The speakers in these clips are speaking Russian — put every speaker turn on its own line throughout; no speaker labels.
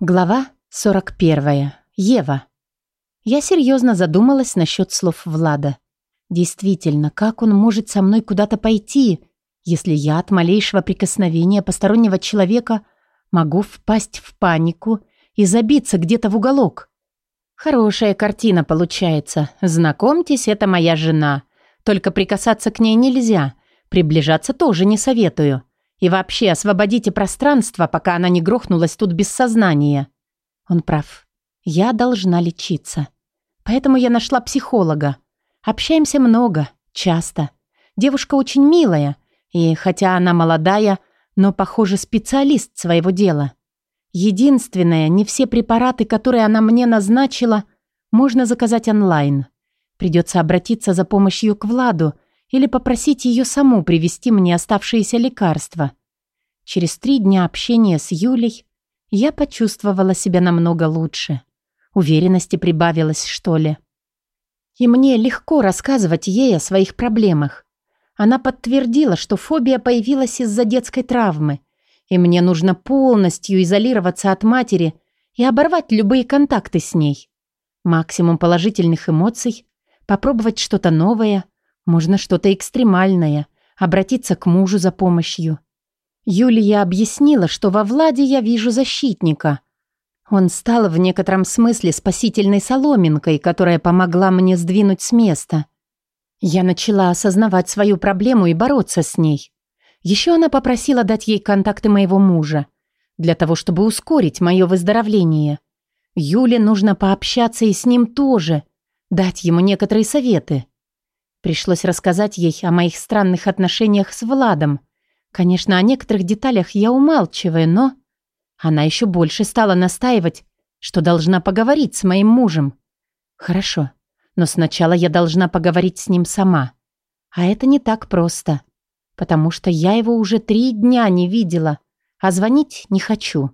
Глава 41. Ева. Я серьезно задумалась насчет слов Влада. Действительно, как он может со мной куда-то пойти, если я от малейшего прикосновения постороннего человека могу впасть в панику и забиться где-то в уголок? Хорошая картина получается. Знакомьтесь, это моя жена. Только прикасаться к ней нельзя. Приближаться тоже не советую. И вообще, освободите пространство, пока она не грохнулась тут без сознания. Он прав. Я должна лечиться. Поэтому я нашла психолога. Общаемся много, часто. Девушка очень милая, и хотя она молодая, но, похоже, специалист своего дела. Единственное, не все препараты, которые она мне назначила, можно заказать онлайн. Придется обратиться за помощью к Владу, или попросить ее саму привезти мне оставшиеся лекарства. Через три дня общения с Юлей я почувствовала себя намного лучше. Уверенности прибавилось, что ли. И мне легко рассказывать ей о своих проблемах. Она подтвердила, что фобия появилась из-за детской травмы, и мне нужно полностью изолироваться от матери и оборвать любые контакты с ней. Максимум положительных эмоций, попробовать что-то новое – можно что-то экстремальное, обратиться к мужу за помощью. Юлия объяснила, что во Владе я вижу защитника. Он стал в некотором смысле спасительной соломинкой, которая помогла мне сдвинуть с места. Я начала осознавать свою проблему и бороться с ней. Еще она попросила дать ей контакты моего мужа, для того, чтобы ускорить мое выздоровление. Юле нужно пообщаться и с ним тоже, дать ему некоторые советы. Пришлось рассказать ей о моих странных отношениях с Владом. Конечно, о некоторых деталях я умалчиваю, но... Она еще больше стала настаивать, что должна поговорить с моим мужем. Хорошо, но сначала я должна поговорить с ним сама. А это не так просто, потому что я его уже три дня не видела, а звонить не хочу.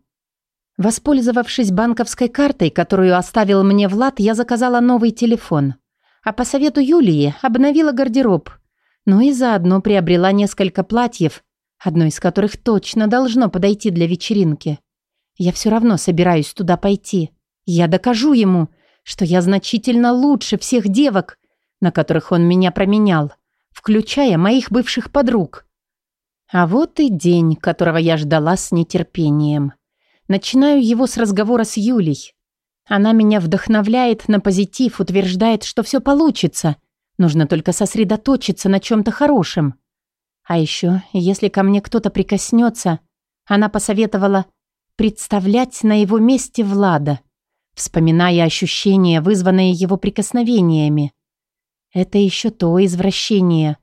Воспользовавшись банковской картой, которую оставил мне Влад, я заказала новый телефон а по совету Юлии обновила гардероб, но и заодно приобрела несколько платьев, одно из которых точно должно подойти для вечеринки. Я все равно собираюсь туда пойти. Я докажу ему, что я значительно лучше всех девок, на которых он меня променял, включая моих бывших подруг. А вот и день, которого я ждала с нетерпением. Начинаю его с разговора с Юлей. Она меня вдохновляет на позитив, утверждает, что все получится. Нужно только сосредоточиться на чем-то хорошем. А еще, если ко мне кто-то прикоснется, она посоветовала представлять на его месте Влада, вспоминая ощущения, вызванные его прикосновениями. Это еще то извращение.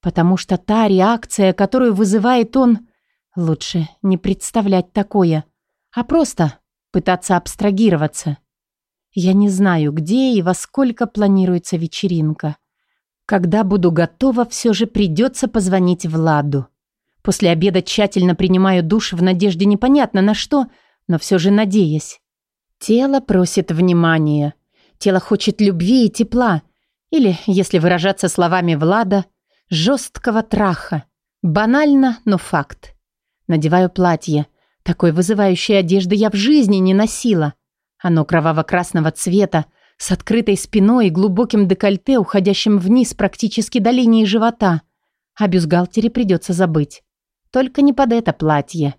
Потому что та реакция, которую вызывает он, лучше не представлять такое, а просто пытаться абстрагироваться. Я не знаю, где и во сколько планируется вечеринка. Когда буду готова, все же придется позвонить Владу. После обеда тщательно принимаю душ в надежде непонятно на что, но все же надеясь. Тело просит внимания. Тело хочет любви и тепла. Или, если выражаться словами Влада, жесткого траха. Банально, но факт. Надеваю платье. Такой вызывающей одежды я в жизни не носила. Оно кроваво-красного цвета, с открытой спиной и глубоким декольте, уходящим вниз практически до линии живота. О бюстгальтере придется забыть. Только не под это платье.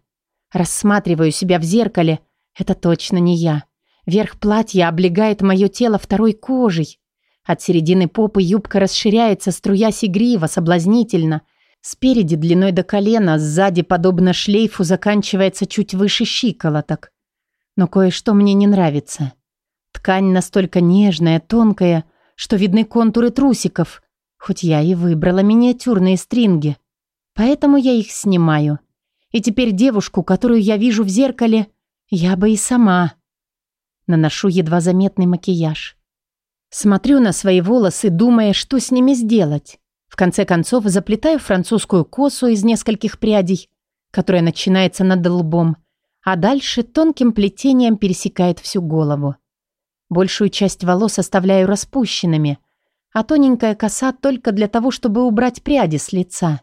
Рассматриваю себя в зеркале. Это точно не я. Верх платья облегает мое тело второй кожей. От середины попы юбка расширяется, струясь игриво, соблазнительно – Спереди длиной до колена, сзади, подобно шлейфу, заканчивается чуть выше щиколоток. Но кое-что мне не нравится. Ткань настолько нежная, тонкая, что видны контуры трусиков, хоть я и выбрала миниатюрные стринги. Поэтому я их снимаю. И теперь девушку, которую я вижу в зеркале, я бы и сама. Наношу едва заметный макияж. Смотрю на свои волосы, думая, что с ними сделать конце концов заплетаю французскую косу из нескольких прядей, которая начинается над лбом, а дальше тонким плетением пересекает всю голову. Большую часть волос оставляю распущенными, а тоненькая коса только для того, чтобы убрать пряди с лица.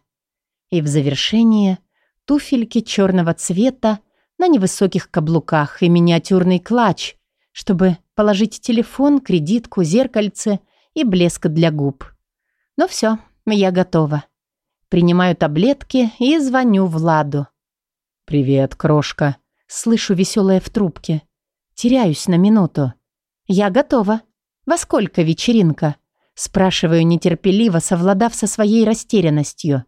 И в завершение туфельки черного цвета на невысоких каблуках и миниатюрный клатч, чтобы положить телефон, кредитку, зеркальце и блеск для губ. Ну Но все, я готова. Принимаю таблетки и звоню Владу. «Привет, крошка». Слышу веселое в трубке. Теряюсь на минуту. «Я готова. Во сколько вечеринка?» Спрашиваю нетерпеливо, совладав со своей растерянностью.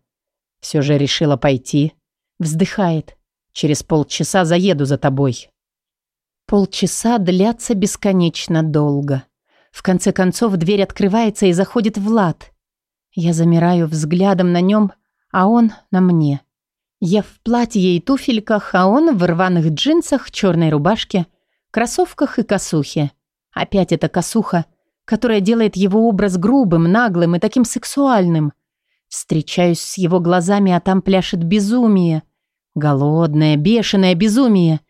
«Все же решила пойти». Вздыхает. «Через полчаса заеду за тобой». Полчаса длятся бесконечно долго. В конце концов дверь открывается и заходит Влад. Я замираю взглядом на нем, а он на мне. Я в платье и туфельках, а он в рваных джинсах, черной рубашке, кроссовках и косухе. Опять эта косуха, которая делает его образ грубым, наглым и таким сексуальным. Встречаюсь с его глазами, а там пляшет безумие. Голодное, бешеное безумие.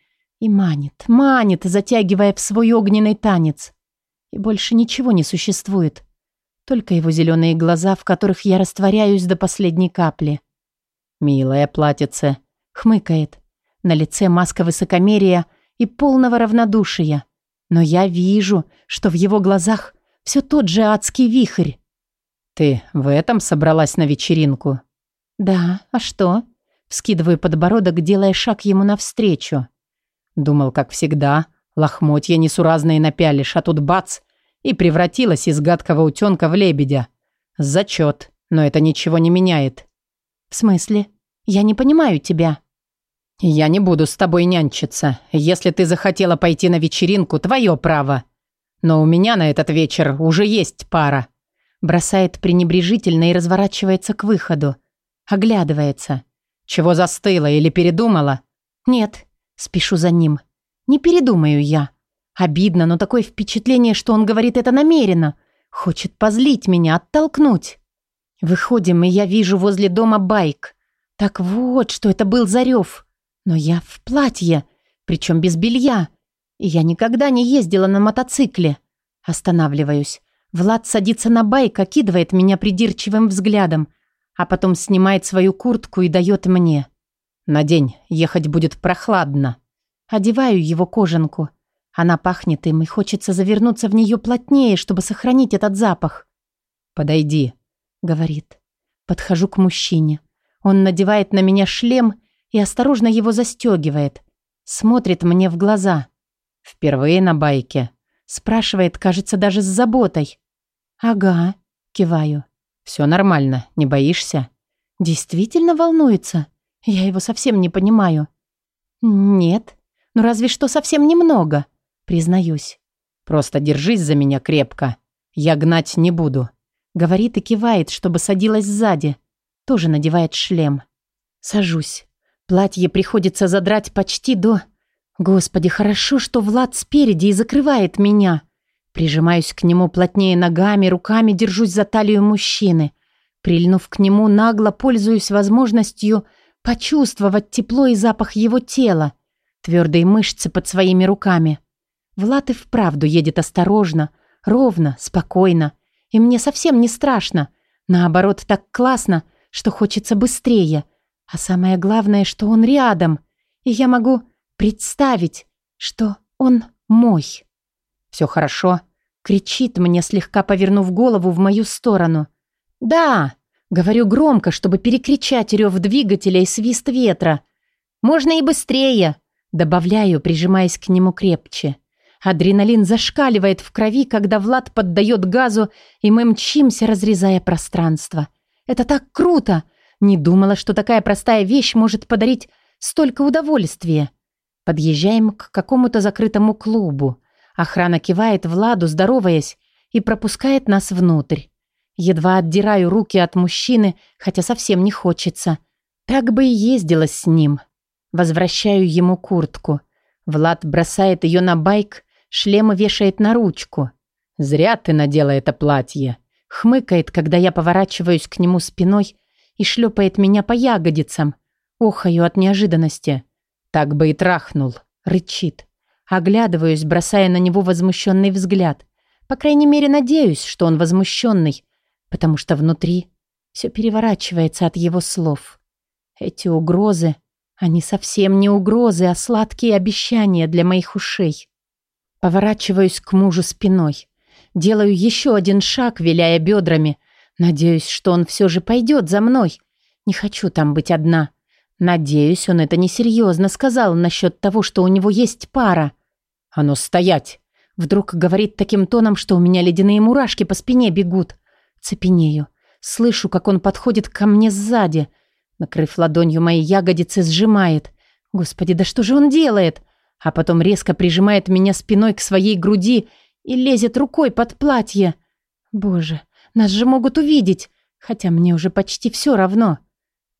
И манит, манит, затягивая в свой огненный танец. И больше ничего не существует. Только его зеленые глаза, в которых я растворяюсь до последней капли. «Милая платьице», — хмыкает. На лице маска высокомерия и полного равнодушия. Но я вижу, что в его глазах все тот же адский вихрь. «Ты в этом собралась на вечеринку?» «Да, а что?» Вскидываю подбородок, делая шаг ему навстречу. Думал, как всегда, лохмотья несуразные напялишь, а тут бац, и превратилась из гадкого утёнка в лебедя. Зачёт, но это ничего не меняет. В смысле? Я не понимаю тебя. Я не буду с тобой нянчиться. Если ты захотела пойти на вечеринку, твое право. Но у меня на этот вечер уже есть пара. Бросает пренебрежительно и разворачивается к выходу. Оглядывается. Чего застыла или передумала? Нет, спешу за ним. Не передумаю я. Обидно, но такое впечатление, что он говорит это намеренно. Хочет позлить меня, оттолкнуть. Выходим, и я вижу возле дома байк. Так вот, что это был Зарев. Но я в платье, причем без белья. И я никогда не ездила на мотоцикле. Останавливаюсь. Влад садится на байк, окидывает меня придирчивым взглядом, а потом снимает свою куртку и дает мне. На день ехать будет прохладно». Одеваю его кожанку – она пахнет им, и хочется завернуться в нее плотнее, чтобы сохранить этот запах. «Подойди», — говорит. Подхожу к мужчине. Он надевает на меня шлем и осторожно его застегивает. Смотрит мне в глаза. «Впервые на байке?» Спрашивает, кажется, даже с заботой. «Ага», — киваю. «Все нормально, не боишься?» «Действительно волнуется? Я его совсем не понимаю». «Нет, ну разве что совсем немного». Признаюсь. «Просто держись за меня крепко. Я гнать не буду». Говорит и кивает, чтобы садилась сзади. Тоже надевает шлем. Сажусь. Платье приходится задрать почти до... Господи, хорошо, что Влад спереди и закрывает меня. Прижимаюсь к нему плотнее ногами, руками держусь за талию мужчины. Прильнув к нему, нагло пользуюсь возможностью почувствовать тепло и запах его тела. Твердые мышцы под своими руками. Влад и вправду едет осторожно, ровно, спокойно. И мне совсем не страшно. Наоборот, так классно, что хочется быстрее. А самое главное, что он рядом. И я могу представить, что он мой. «Все хорошо», — кричит мне, слегка повернув голову в мою сторону. «Да», — говорю громко, чтобы перекричать рев двигателя и свист ветра. «Можно и быстрее», — добавляю, прижимаясь к нему крепче. Адреналин зашкаливает в крови, когда Влад поддает газу, и мы мчимся, разрезая пространство. Это так круто! Не думала, что такая простая вещь может подарить столько удовольствия. Подъезжаем к какому-то закрытому клубу. Охрана кивает Владу, здороваясь, и пропускает нас внутрь. Едва отдираю руки от мужчины, хотя совсем не хочется. Так бы и ездила с ним. Возвращаю ему куртку. Влад бросает ее на байк Шлем вешает на ручку. «Зря ты надела это платье!» Хмыкает, когда я поворачиваюсь к нему спиной и шлепает меня по ягодицам. Охаю от неожиданности. «Так бы и трахнул!» Рычит. Оглядываюсь, бросая на него возмущенный взгляд. По крайней мере, надеюсь, что он возмущенный, потому что внутри все переворачивается от его слов. Эти угрозы, они совсем не угрозы, а сладкие обещания для моих ушей. Поворачиваюсь к мужу спиной. Делаю еще один шаг, виляя бедрами. Надеюсь, что он все же пойдет за мной. Не хочу там быть одна. Надеюсь, он это несерьезно сказал насчет того, что у него есть пара. Оно стоять!» Вдруг говорит таким тоном, что у меня ледяные мурашки по спине бегут. Цепенею. Слышу, как он подходит ко мне сзади. Накрыв ладонью мои ягодицы, сжимает. Господи, да что же он делает? а потом резко прижимает меня спиной к своей груди и лезет рукой под платье. Боже, нас же могут увидеть, хотя мне уже почти все равно.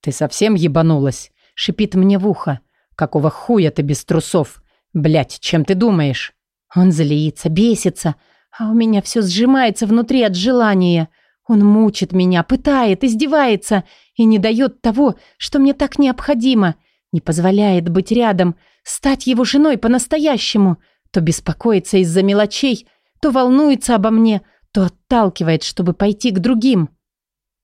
«Ты совсем ебанулась?» — шипит мне в ухо. «Какого хуя ты без трусов? блять, чем ты думаешь?» Он злится, бесится, а у меня все сжимается внутри от желания. Он мучит меня, пытает, издевается и не дает того, что мне так необходимо, не позволяет быть рядом — стать его женой по-настоящему, то беспокоится из-за мелочей, то волнуется обо мне, то отталкивает, чтобы пойти к другим.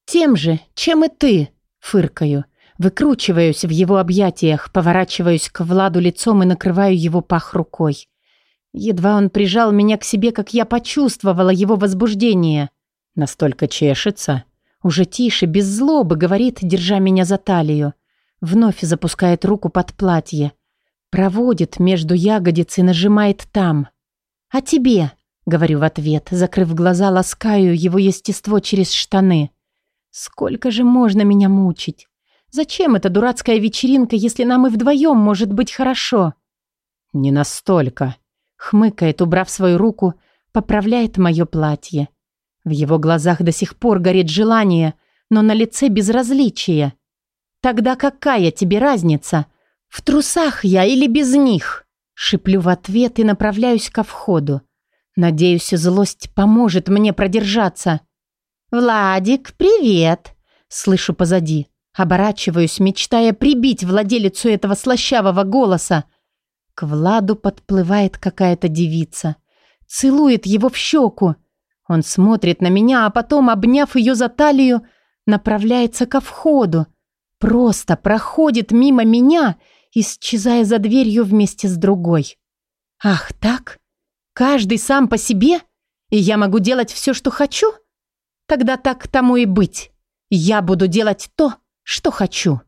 Тем же, чем и ты, фыркаю. Выкручиваюсь в его объятиях, поворачиваюсь к Владу лицом и накрываю его пах рукой. Едва он прижал меня к себе, как я почувствовала его возбуждение. Настолько чешется. Уже тише, без злобы, говорит, держа меня за талию. Вновь запускает руку под платье. Проводит между ягодиц и нажимает там. «А тебе?» — говорю в ответ, закрыв глаза, ласкаю его естество через штаны. «Сколько же можно меня мучить? Зачем эта дурацкая вечеринка, если нам и вдвоем может быть хорошо?» «Не настолько», — хмыкает, убрав свою руку, поправляет мое платье. В его глазах до сих пор горит желание, но на лице безразличие. «Тогда какая тебе разница?» «В трусах я или без них?» Шиплю в ответ и направляюсь ко входу. Надеюсь, злость поможет мне продержаться. «Владик, привет!» Слышу позади. Оборачиваюсь, мечтая прибить владелицу этого слащавого голоса. К Владу подплывает какая-то девица. Целует его в щеку. Он смотрит на меня, а потом, обняв ее за талию, направляется ко входу. Просто проходит мимо меня исчезая за дверью вместе с другой. «Ах, так? Каждый сам по себе? И я могу делать все, что хочу? Тогда так тому и быть. Я буду делать то, что хочу».